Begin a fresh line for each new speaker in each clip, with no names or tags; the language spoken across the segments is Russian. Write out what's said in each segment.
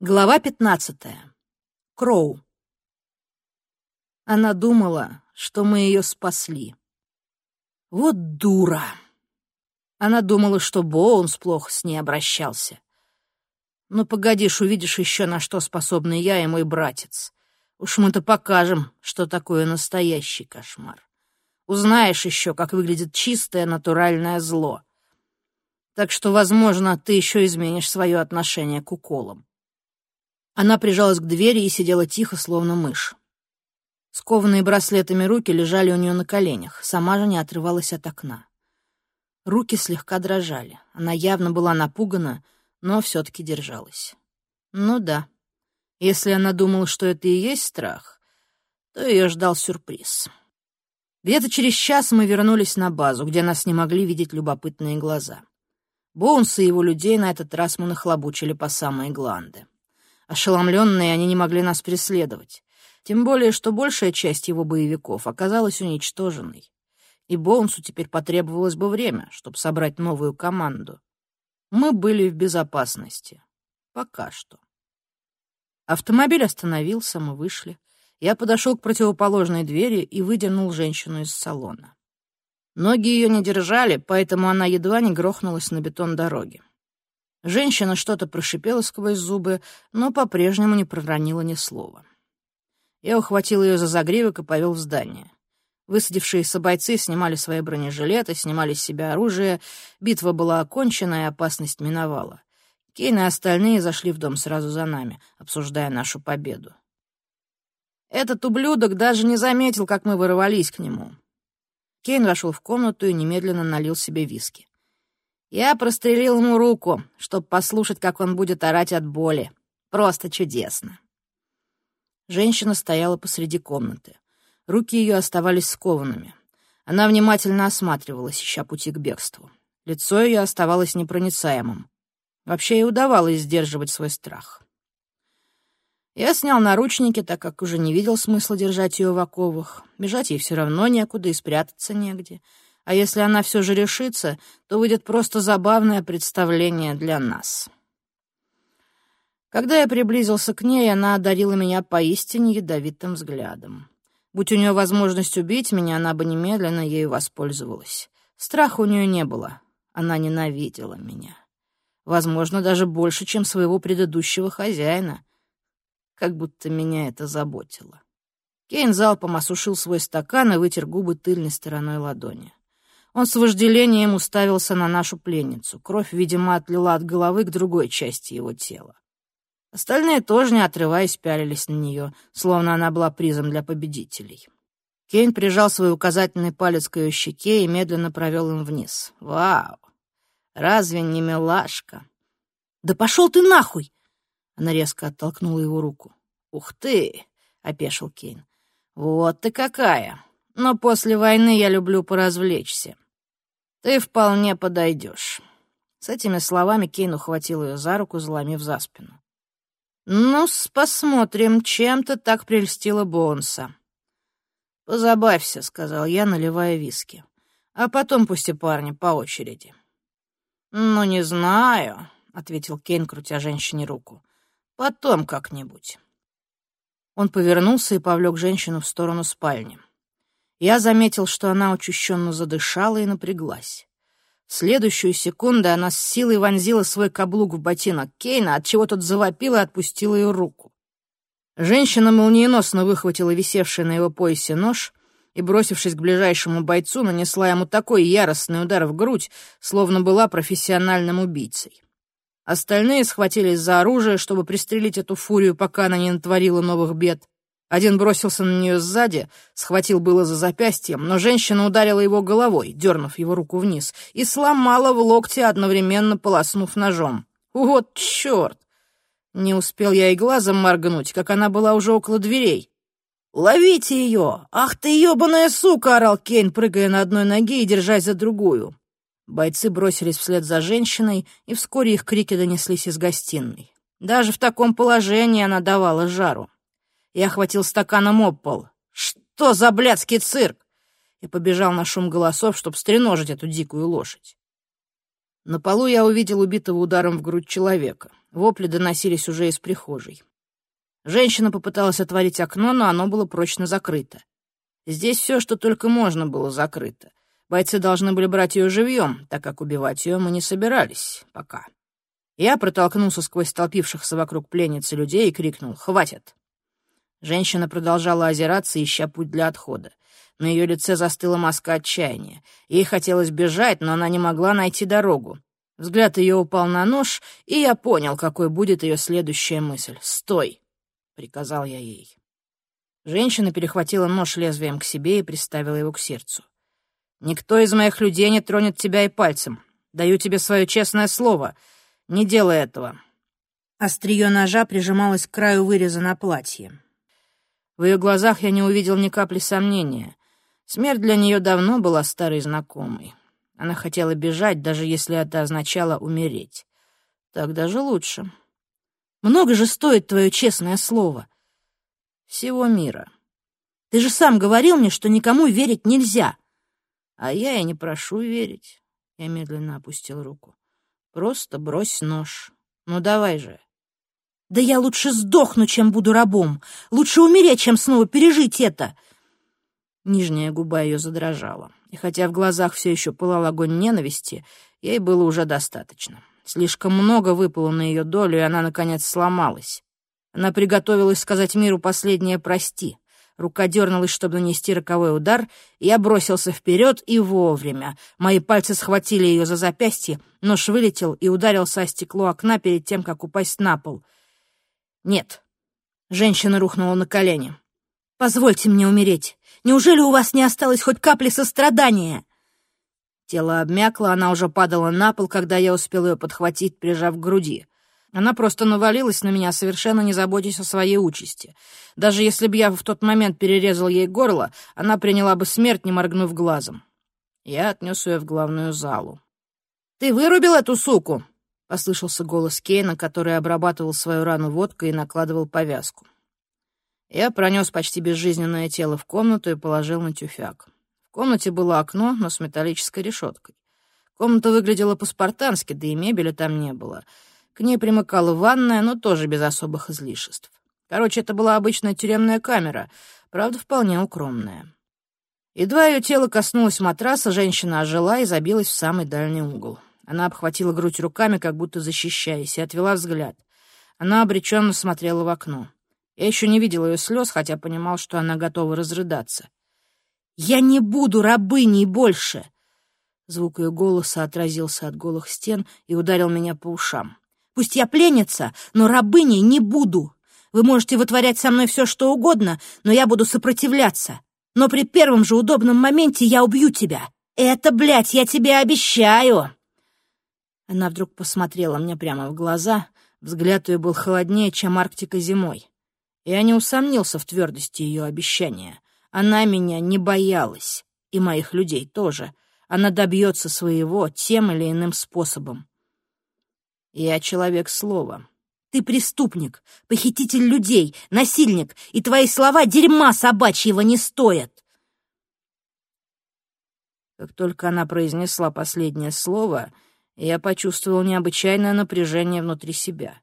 Глава пятнадцатая. Кроу. Она думала, что мы ее спасли. Вот дура. Она думала, что Боунс плохо с ней обращался. Ну, погодишь, увидишь еще, на что способны я и мой братец. Уж мы-то покажем, что такое настоящий кошмар. Узнаешь еще, как выглядит чистое натуральное зло. Так что, возможно, ты еще изменишь свое отношение к уколам. Она прижалась к двери и сидела тихо, словно мышь. Скованные браслетами руки лежали у нее на коленях, сама же не отрывалась от окна. Руки слегка дрожали. Она явно была напугана, но все-таки держалась. Ну да, если она думала, что это и есть страх, то ее ждал сюрприз. Где-то через час мы вернулись на базу, где нас не могли видеть любопытные глаза. Боунса и его людей на этот раз мы нахлобучили по самые гланды. Ошеломленные, они не могли нас преследовать. Тем более, что большая часть его боевиков оказалась уничтоженной. И Боунсу теперь потребовалось бы время, чтобы собрать новую команду. Мы были в безопасности. Пока что. Автомобиль остановился, мы вышли. Я подошел к противоположной двери и выдернул женщину из салона. Ноги ее не держали, поэтому она едва не грохнулась на бетон дороги. Женщина что-то прошипела сквозь зубы, но по-прежнему не проронила ни слова. Я ухватил ее за загривок и повел в здание. Высадившиеся бойцы снимали свои бронежилеты, снимали с себя оружие. Битва была окончена, и опасность миновала. Кейн и остальные зашли в дом сразу за нами, обсуждая нашу победу. Этот ублюдок даже не заметил, как мы вырвались к нему. Кейн вошел в комнату и немедленно налил себе виски. Я прострелил ему руку, чтобы послушать, как он будет орать от боли. Просто чудесно. Женщина стояла посреди комнаты. Руки ее оставались скованными. Она внимательно осматривалась, ища пути к бегству. Лицо ее оставалось непроницаемым. Вообще ей удавалось сдерживать свой страх. Я снял наручники, так как уже не видел смысла держать ее в оковах. Бежать ей все равно некуда и спрятаться негде — а если она все же решится, то выйдет просто забавное представление для нас. Когда я приблизился к ней, она одарила меня поистине ядовитым взглядом. Будь у нее возможность убить меня, она бы немедленно ею воспользовалась. Страха у нее не было. Она ненавидела меня. Возможно, даже больше, чем своего предыдущего хозяина. Как будто меня это заботило. Кейн залпом осушил свой стакан и вытер губы тыльной стороной ладони. Он с вожделением уставился на нашу пленницу. Кровь, видимо, отлила от головы к другой части его тела. Остальные тоже, не отрываясь, пялились на нее, словно она была призом для победителей. Кейн прижал свой указательный палец к ее щеке и медленно провел им вниз. «Вау! Разве не милашка?» «Да пошел ты нахуй!» Она резко оттолкнула его руку. «Ух ты!» — опешил Кейн. «Вот ты какая! Но после войны я люблю поразвлечься. Ты вполне подойдешь. С этими словами Кейн ухватил ее за руку, заломив за спину. ну посмотрим, чем ты так прельстила Бонса. «Позабавься», — сказал я, наливая виски. «А потом пусти парни по очереди». «Ну, не знаю», — ответил Кейн, крутя женщине руку. «Потом как-нибудь». Он повернулся и повлек женщину в сторону спальни. Я заметил, что она учащенно задышала и напряглась. В следующую секунду она с силой вонзила свой каблук в ботинок Кейна, отчего тот завопил и отпустил ее руку. Женщина молниеносно выхватила висевший на его поясе нож и, бросившись к ближайшему бойцу, нанесла ему такой яростный удар в грудь, словно была профессиональным убийцей. Остальные схватились за оружие, чтобы пристрелить эту фурию, пока она не натворила новых бед. Один бросился на нее сзади, схватил было за запястье, но женщина ударила его головой, дернув его руку вниз, и сломала в локте, одновременно полоснув ножом. Вот черт! Не успел я и глазом моргнуть, как она была уже около дверей. «Ловите ее! Ах ты ебаная сука!» — орал Кейн, прыгая на одной ноге и держась за другую. Бойцы бросились вслед за женщиной, и вскоре их крики донеслись из гостиной. Даже в таком положении она давала жару. Я охватил стаканом об пол. «Что за блядский цирк?» И побежал на шум голосов, чтобы стреножить эту дикую лошадь. На полу я увидел убитого ударом в грудь человека. Вопли доносились уже из прихожей. Женщина попыталась отворить окно, но оно было прочно закрыто. Здесь все, что только можно, было закрыто. Бойцы должны были брать ее живьем, так как убивать ее мы не собирались пока. Я протолкнулся сквозь столпившихся вокруг пленницы людей и крикнул «Хватит!». Женщина продолжала озираться, ища путь для отхода. На ее лице застыла маска отчаяния. Ей хотелось бежать, но она не могла найти дорогу. Взгляд ее упал на нож, и я понял, какой будет ее следующая мысль. «Стой!» — приказал я ей. Женщина перехватила нож лезвием к себе и приставила его к сердцу. «Никто из моих людей не тронет тебя и пальцем. Даю тебе свое честное слово. Не делай этого». Острие ножа прижималось к краю выреза на платье. В ее глазах я не увидел ни капли сомнения. Смерть для нее давно была старой знакомой. Она хотела бежать, даже если это означало умереть. Так даже лучше. Много же стоит твое честное слово. Всего мира. Ты же сам говорил мне, что никому верить нельзя. А я и не прошу верить. Я медленно опустил руку. Просто брось нож. Ну давай же. Да я лучше сдохну, чем буду рабом. Лучше умереть, чем снова пережить это. Нижняя губа ее задрожала, и хотя в глазах все еще пылал огонь ненависти, ей было уже достаточно. Слишком много выпало на ее долю, и она, наконец, сломалась. Она приготовилась сказать миру последнее «прости». Рука дернулась, чтобы нанести роковой удар, и я бросился вперед и вовремя. Мои пальцы схватили ее за запястье, нож вылетел и ударился о стекло окна перед тем, как упасть на пол. «Нет». Женщина рухнула на колени. «Позвольте мне умереть. Неужели у вас не осталось хоть капли сострадания?» Тело обмякло, она уже падала на пол, когда я успел ее подхватить, прижав к груди. Она просто навалилась на меня, совершенно не заботясь о своей участи. Даже если бы я в тот момент перерезал ей горло, она приняла бы смерть, не моргнув глазом. Я отнес ее в главную залу. «Ты вырубил эту суку?» — послышался голос Кейна, который обрабатывал свою рану водкой и накладывал повязку. Я пронес почти безжизненное тело в комнату и положил на тюфяк. В комнате было окно, но с металлической решеткой. Комната выглядела по-спартански, да и мебели там не было. К ней примыкала ванная, но тоже без особых излишеств. Короче, это была обычная тюремная камера, правда, вполне укромная. Едва ее тело коснулось матраса, женщина ожила и забилась в самый дальний угол. Она обхватила грудь руками, как будто защищаясь, и отвела взгляд. Она обреченно смотрела в окно. Я еще не видел ее слез, хотя понимал, что она готова разрыдаться. «Я не буду рабыней больше!» Звук ее голоса отразился от голых стен и ударил меня по ушам. «Пусть я пленница, но рабыней не буду! Вы можете вытворять со мной все, что угодно, но я буду сопротивляться. Но при первом же удобном моменте я убью тебя. Это, блядь, я тебе обещаю!» Она вдруг посмотрела мне прямо в глаза. Взгляд ее был холоднее, чем Арктика зимой. Я не усомнился в твердости ее обещания. Она меня не боялась, и моих людей тоже. Она добьется своего тем или иным способом. Я человек слова. Ты преступник, похититель людей, насильник, и твои слова дерьма собачьего не стоят. Как только она произнесла последнее слово, я почувствовал необычайное напряжение внутри себя.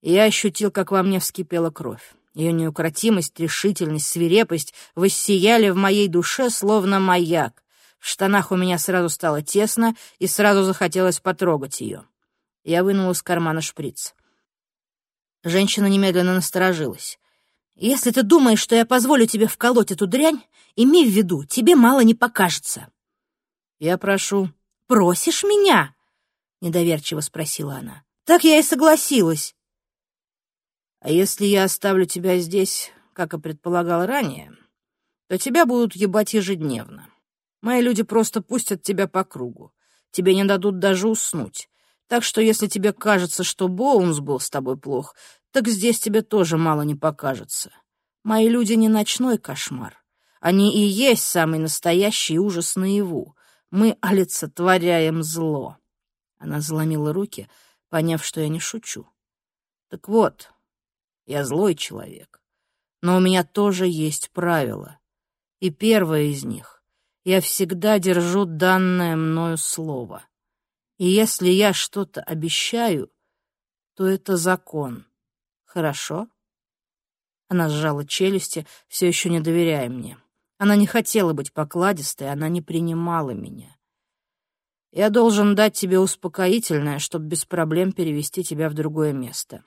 Я ощутил, как во мне вскипела кровь. Ее неукротимость, решительность, свирепость воссияли в моей душе, словно маяк. В штанах у меня сразу стало тесно, и сразу захотелось потрогать ее. Я вынул из кармана шприц. Женщина немедленно насторожилась. «Если ты думаешь, что я позволю тебе вколоть эту дрянь, имей в виду, тебе мало не покажется». «Я прошу». «Просишь меня?» — недоверчиво спросила она. «Так я и согласилась». А если я оставлю тебя здесь, как и предполагал ранее, то тебя будут ебать ежедневно. Мои люди просто пустят тебя по кругу. Тебе не дадут даже уснуть. Так что если тебе кажется, что Боунс был с тобой плох, так здесь тебе тоже мало не покажется. Мои люди не ночной кошмар. Они и есть самый настоящий ужас наяву. Мы олицетворяем зло. Она заломила руки, поняв, что я не шучу. Так вот, я злой человек. Но у меня тоже есть правила. И первое из них — я всегда держу данное мною слово. И если я что-то обещаю, то это закон. Хорошо? Она сжала челюсти, все еще не доверяя мне. Она не хотела быть покладистой, она не принимала меня. Я должен дать тебе успокоительное, чтобы без проблем перевести тебя в другое место.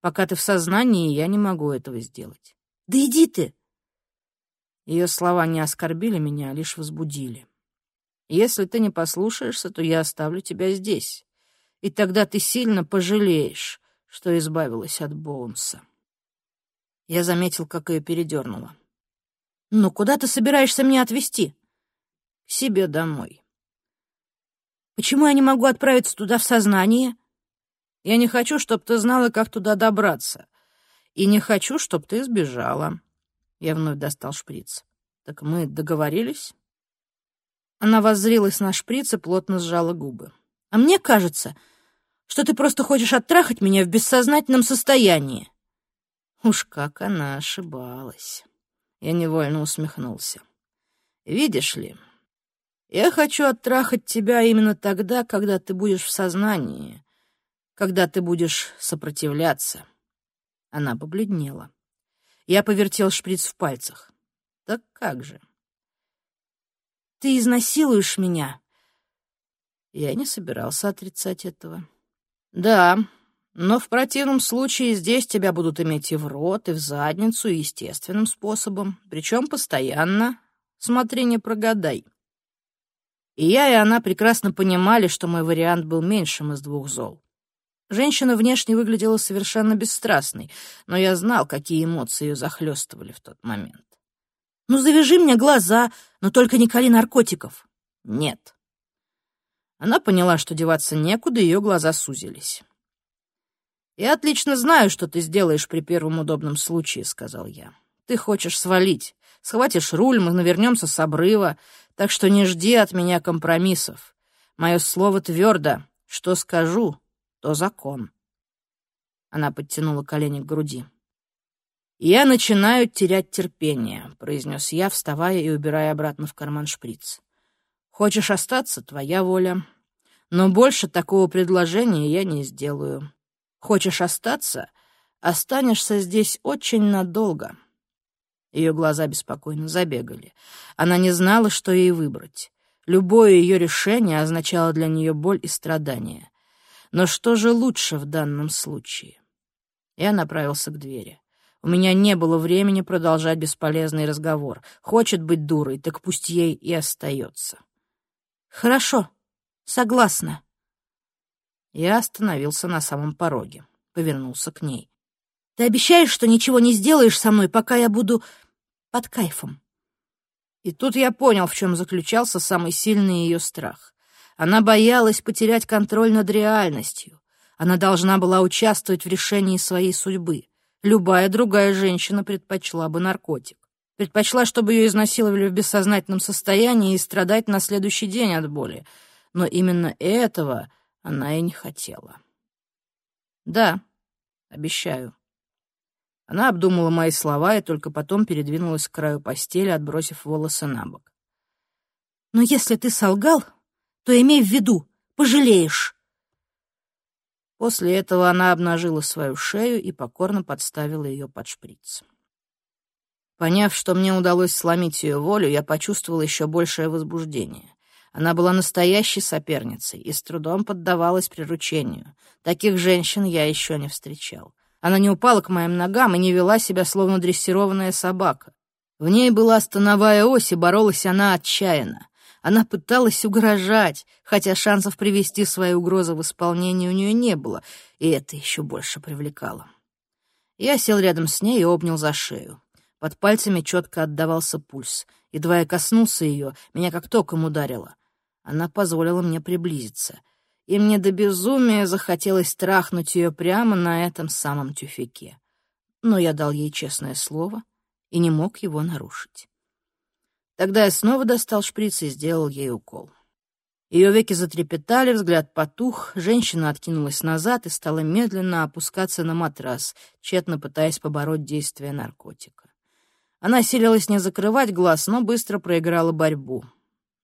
Пока ты в сознании, я не могу этого сделать. Да иди ты! Ее слова не оскорбили меня, а лишь возбудили. Если ты не послушаешься, то я оставлю тебя здесь. И тогда ты сильно пожалеешь, что избавилась от Боунса. Я заметил, как ее передернуло. «Ну, куда ты собираешься меня отвезти?» «К себе домой». «Почему я не могу отправиться туда в сознание?» «Я не хочу, чтобы ты знала, как туда добраться. И не хочу, чтобы ты сбежала». Я вновь достал шприц. «Так мы договорились?» Она воззрилась на шприц и плотно сжала губы. «А мне кажется, что ты просто хочешь оттрахать меня в бессознательном состоянии». Уж как она ошибалась. Я невольно усмехнулся. «Видишь ли, я хочу оттрахать тебя именно тогда, когда ты будешь в сознании, когда ты будешь сопротивляться». Она побледнела. Я повертел шприц в пальцах. «Так как же?» «Ты изнасилуешь меня?» Я не собирался отрицать этого. «Да, но в противном случае здесь тебя будут иметь и в рот, и в задницу, и естественным способом, причем постоянно. Смотри, не прогадай. И я, и она прекрасно понимали, что мой вариант был меньшим из двух зол. Женщина внешне выглядела совершенно бесстрастной, но я знал, какие эмоции ее захлестывали в тот момент. «Ну, завяжи мне глаза, но только не кали наркотиков». «Нет». Она поняла, что деваться некуда, и ее глаза сузились. «Я отлично знаю, что ты сделаешь при первом удобном случае», — сказал я. «Ты хочешь свалить. Схватишь руль, мы навернемся с обрыва, так что не жди от меня компромиссов. Мое слово твердо. Что скажу, то закон». Она подтянула колени к груди. «Я начинаю терять терпение», — произнес я, вставая и убирая обратно в карман шприц. «Хочешь остаться — твоя воля. Но больше такого предложения я не сделаю. Хочешь остаться? Останешься здесь очень надолго». Ее глаза беспокойно забегали. Она не знала, что ей выбрать. Любое ее решение означало для нее боль и страдания. Но что же лучше в данном случае? Я направился к двери. У меня не было времени продолжать бесполезный разговор. Хочет быть дурой, так пусть ей и остается. «Хорошо, согласна», я остановился на самом пороге, повернулся к ней. «Ты обещаешь, что ничего не сделаешь со мной, пока я буду под кайфом?» И тут я понял, в чем заключался самый сильный ее страх. Она боялась потерять контроль над реальностью. Она должна была участвовать в решении своей судьбы. Любая другая женщина предпочла бы наркотик. Предпочла, чтобы ее изнасиловали в бессознательном состоянии и страдать на следующий день от боли. Но именно этого она и не хотела. «Да, обещаю». Она обдумала мои слова и только потом передвинулась к краю постели, отбросив волосы на бок. «Но если ты солгал, то имей в виду, пожалеешь». После этого она обнажила свою шею и покорно подставила ее под шприц. Поняв, что мне удалось сломить ее волю, я почувствовал еще большее возбуждение. Она была настоящей соперницей и с трудом поддавалась приручению. Таких женщин я еще не встречал. Она не упала к моим ногам и не вела себя, словно дрессированная собака. В ней была становая ось, и боролась она отчаянно. Она пыталась угрожать, хотя шансов привести свои угрозы в исполнение у нее не было, и это еще больше привлекало. Я сел рядом с ней и обнял за шею. Под пальцами четко отдавался пульс. Едва я коснулся ее, меня как током ударило. Она позволила мне приблизиться, и мне до безумия захотелось трахнуть ее прямо на этом самом тюфяке. Но я дал ей честное слово и не мог его нарушить. Тогда я снова достал шприц и сделал ей укол. Ее веки затрепетали, взгляд потух, женщина откинулась назад и стала медленно опускаться на матрас, тщетно пытаясь побороть действие наркотика. Она силилась не закрывать глаз, но быстро проиграла борьбу.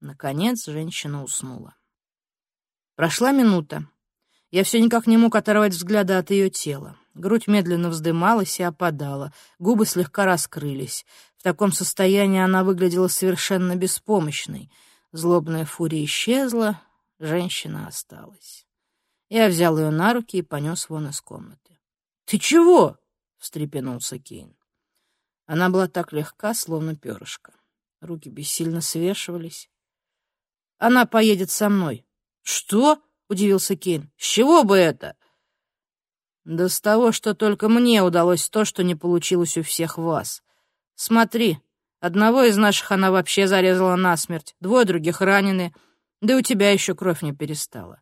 Наконец женщина уснула. Прошла минута. Я все никак не мог оторвать взгляда от ее тела. Грудь медленно вздымалась и опадала, губы слегка раскрылись. В таком состоянии она выглядела совершенно беспомощной. Злобная фурия исчезла, женщина осталась. Я взял ее на руки и понес вон из комнаты. «Ты чего?» — встрепенулся Кейн. Она была так легка, словно перышко. Руки бессильно свешивались. «Она поедет со мной». «Что?» — удивился Кейн. «С чего бы это?» «Да с того, что только мне удалось то, что не получилось у всех вас. Смотри, одного из наших она вообще зарезала насмерть, двое других ранены, да у тебя еще кровь не перестала».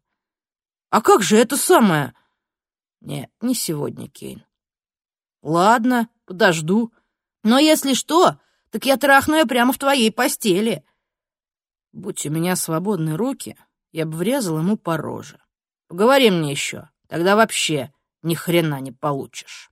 «А как же это самое?» «Нет, не сегодня, Кейн». «Ладно, подожду. Но если что, так я трахну ее прямо в твоей постели». Будь у меня свободны руки, я бы врезал ему по роже. Поговори мне еще, тогда вообще ни хрена не получишь.